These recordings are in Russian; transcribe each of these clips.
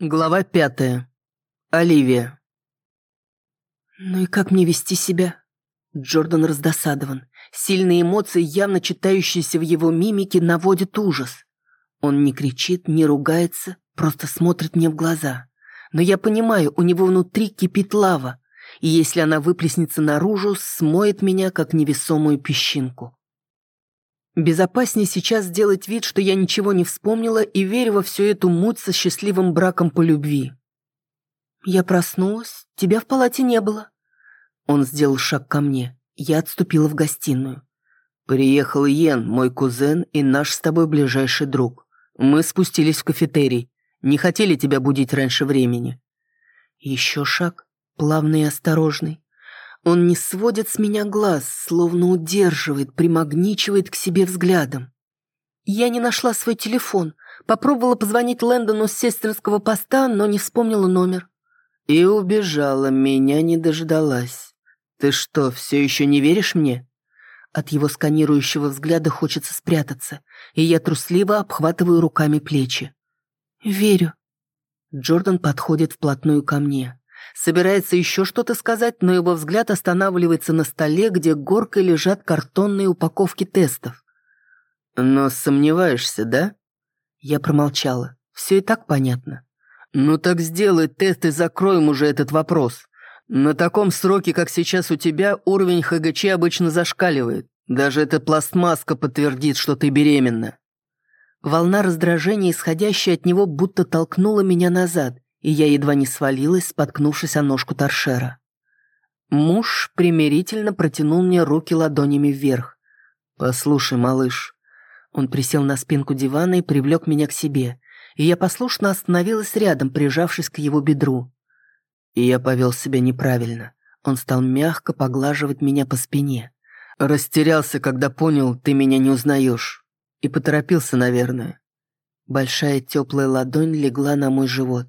Глава пятая. Оливия. Ну и как мне вести себя? Джордан раздосадован. Сильные эмоции, явно читающиеся в его мимике, наводят ужас. Он не кричит, не ругается, просто смотрит мне в глаза. Но я понимаю, у него внутри кипит лава, и если она выплеснется наружу, смоет меня, как невесомую песчинку. Безопаснее сейчас сделать вид, что я ничего не вспомнила и верю во всю эту муть со счастливым браком по любви. Я проснулась, тебя в палате не было. Он сделал шаг ко мне. Я отступила в гостиную. Приехал Йен, мой кузен и наш с тобой ближайший друг. Мы спустились в кафетерий. Не хотели тебя будить раньше времени. Еще шаг, плавный и осторожный. Он не сводит с меня глаз, словно удерживает, примагничивает к себе взглядом. Я не нашла свой телефон. Попробовала позвонить Лэндону с сестринского поста, но не вспомнила номер. И убежала, меня не дождалась. Ты что, все еще не веришь мне? От его сканирующего взгляда хочется спрятаться, и я трусливо обхватываю руками плечи. «Верю». Джордан подходит вплотную ко мне. Собирается еще что-то сказать, но его взгляд останавливается на столе, где горкой лежат картонные упаковки тестов. «Но сомневаешься, да?» Я промолчала. Все и так понятно. «Ну так сделай тест и закроем уже этот вопрос. На таком сроке, как сейчас у тебя, уровень ХГЧ обычно зашкаливает. Даже эта пластмаска подтвердит, что ты беременна». Волна раздражения, исходящая от него, будто толкнула меня назад, и я едва не свалилась, споткнувшись о ножку торшера. Муж примирительно протянул мне руки ладонями вверх. «Послушай, малыш». Он присел на спинку дивана и привлек меня к себе, и я послушно остановилась рядом, прижавшись к его бедру. И я повел себя неправильно. Он стал мягко поглаживать меня по спине. Растерялся, когда понял, ты меня не узнаешь. И поторопился, наверное. Большая теплая ладонь легла на мой живот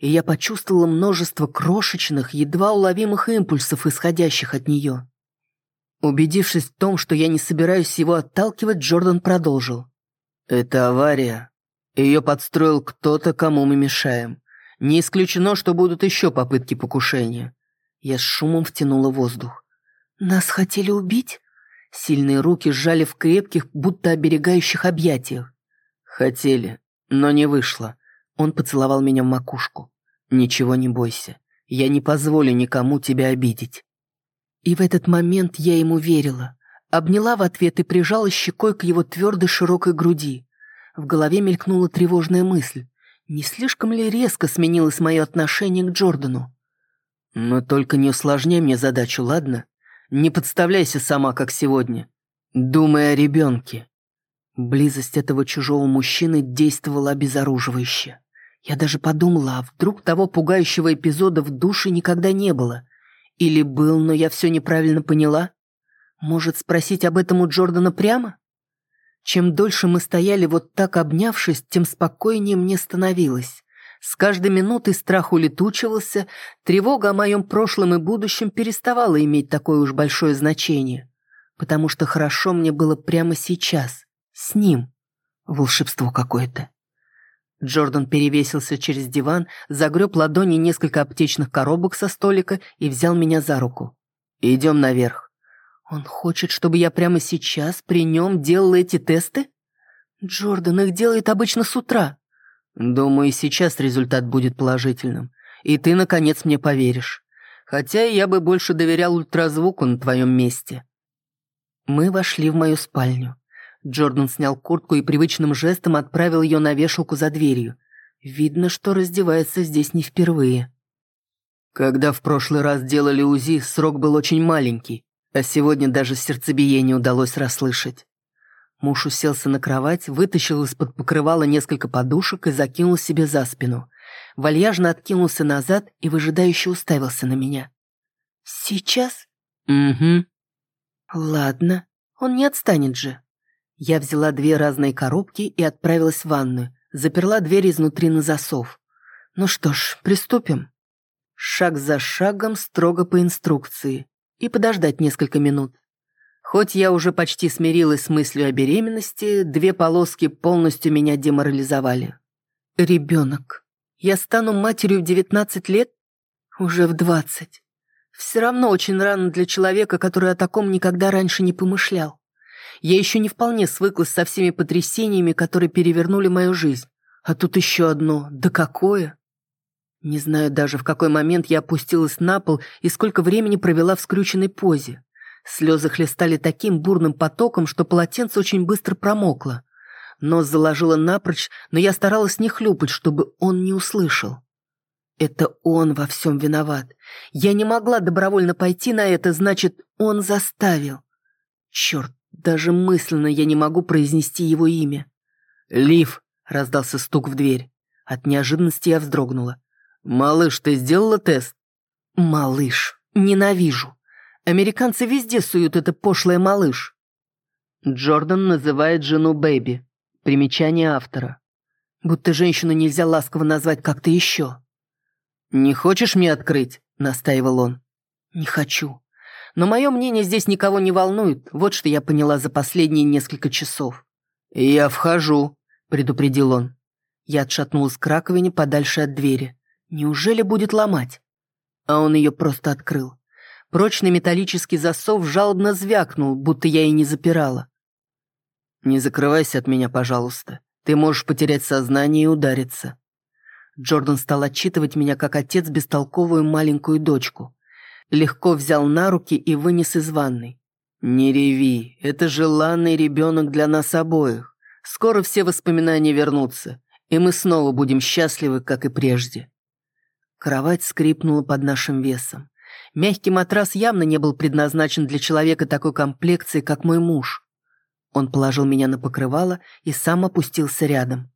и я почувствовала множество крошечных, едва уловимых импульсов, исходящих от нее. Убедившись в том, что я не собираюсь его отталкивать, Джордан продолжил. «Это авария. Ее подстроил кто-то, кому мы мешаем. Не исключено, что будут еще попытки покушения». Я с шумом втянула воздух. «Нас хотели убить?» Сильные руки сжали в крепких, будто оберегающих объятиях. «Хотели, но не вышло». Он поцеловал меня в макушку. «Ничего не бойся. Я не позволю никому тебя обидеть». И в этот момент я ему верила. Обняла в ответ и прижала щекой к его твердой широкой груди. В голове мелькнула тревожная мысль. Не слишком ли резко сменилось мое отношение к Джордану? «Но только не усложняй мне задачу, ладно? Не подставляйся сама, как сегодня. Думай о ребенке». Близость этого чужого мужчины действовала обезоруживающе. Я даже подумала, а вдруг того пугающего эпизода в душе никогда не было? Или был, но я все неправильно поняла? Может, спросить об этом у Джордана прямо? Чем дольше мы стояли вот так обнявшись, тем спокойнее мне становилось. С каждой минутой страх улетучивался, тревога о моем прошлом и будущем переставала иметь такое уж большое значение. Потому что хорошо мне было прямо сейчас, с ним. Волшебство какое-то. Джордан перевесился через диван, загреб ладони несколько аптечных коробок со столика и взял меня за руку. «Идем наверх». «Он хочет, чтобы я прямо сейчас при нем делала эти тесты?» «Джордан их делает обычно с утра». «Думаю, сейчас результат будет положительным. И ты, наконец, мне поверишь. Хотя я бы больше доверял ультразвуку на твоем месте». Мы вошли в мою спальню. Джордан снял куртку и привычным жестом отправил ее на вешалку за дверью. Видно, что раздевается здесь не впервые. Когда в прошлый раз делали УЗИ, срок был очень маленький, а сегодня даже сердцебиение удалось расслышать. Муж уселся на кровать, вытащил из-под покрывала несколько подушек и закинул себе за спину. Вальяжно откинулся назад и выжидающе уставился на меня. «Сейчас?» «Угу». «Ладно, он не отстанет же». Я взяла две разные коробки и отправилась в ванную, заперла дверь изнутри на засов. Ну что ж, приступим. Шаг за шагом, строго по инструкции. И подождать несколько минут. Хоть я уже почти смирилась с мыслью о беременности, две полоски полностью меня деморализовали. Ребенок. Я стану матерью в 19 лет? Уже в 20. Все равно очень рано для человека, который о таком никогда раньше не помышлял. Я еще не вполне свыклась со всеми потрясениями, которые перевернули мою жизнь. А тут еще одно. Да какое? Не знаю даже, в какой момент я опустилась на пол и сколько времени провела в скрюченной позе. Слезы хлестали таким бурным потоком, что полотенце очень быстро промокло. Нос заложила напрочь, но я старалась не хлюпать, чтобы он не услышал. Это он во всем виноват. Я не могла добровольно пойти на это, значит, он заставил. Черт, даже мысленно я не могу произнести его имя. «Лив!» — раздался стук в дверь. От неожиданности я вздрогнула. «Малыш, ты сделала тест?» «Малыш. Ненавижу. Американцы везде суют это пошлое малыш». Джордан называет жену Бэби. Примечание автора. Будто женщину нельзя ласково назвать как-то еще. «Не хочешь мне открыть?» — настаивал он. «Не хочу. Но мое мнение здесь никого не волнует. Вот что я поняла за последние несколько часов». «Я вхожу», — предупредил он. Я отшатнулась к раковине подальше от двери. Неужели будет ломать? А он ее просто открыл. Прочный металлический засов жалобно звякнул, будто я и не запирала. «Не закрывайся от меня, пожалуйста. Ты можешь потерять сознание и удариться». Джордан стал отчитывать меня как отец бестолковую маленькую дочку. Легко взял на руки и вынес из ванной. «Не реви, это желанный ребенок для нас обоих. Скоро все воспоминания вернутся, и мы снова будем счастливы, как и прежде». Кровать скрипнула под нашим весом. Мягкий матрас явно не был предназначен для человека такой комплекции, как мой муж. Он положил меня на покрывало и сам опустился рядом.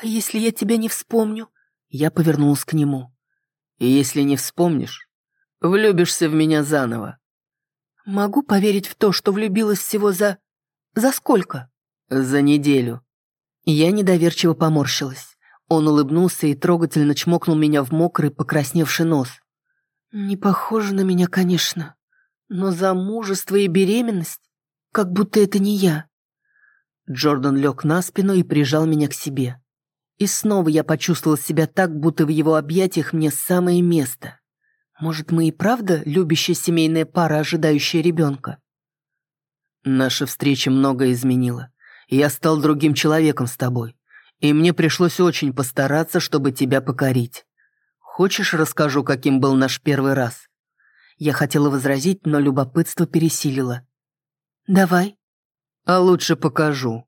«А если я тебя не вспомню?» Я повернулась к нему. «И если не вспомнишь, влюбишься в меня заново». «Могу поверить в то, что влюбилась всего за... за сколько?» «За неделю». Я недоверчиво поморщилась. Он улыбнулся и трогательно чмокнул меня в мокрый, покрасневший нос. «Не похоже на меня, конечно, но замужество и беременность как будто это не я. Джордан лег на спину и прижал меня к себе. И снова я почувствовал себя так, будто в его объятиях мне самое место. Может, мы и правда любящая семейная пара, ожидающая ребенка? Наша встреча многое изменила. Я стал другим человеком с тобой. И мне пришлось очень постараться, чтобы тебя покорить. Хочешь, расскажу, каким был наш первый раз? Я хотела возразить, но любопытство пересилило. «Давай». «А лучше покажу».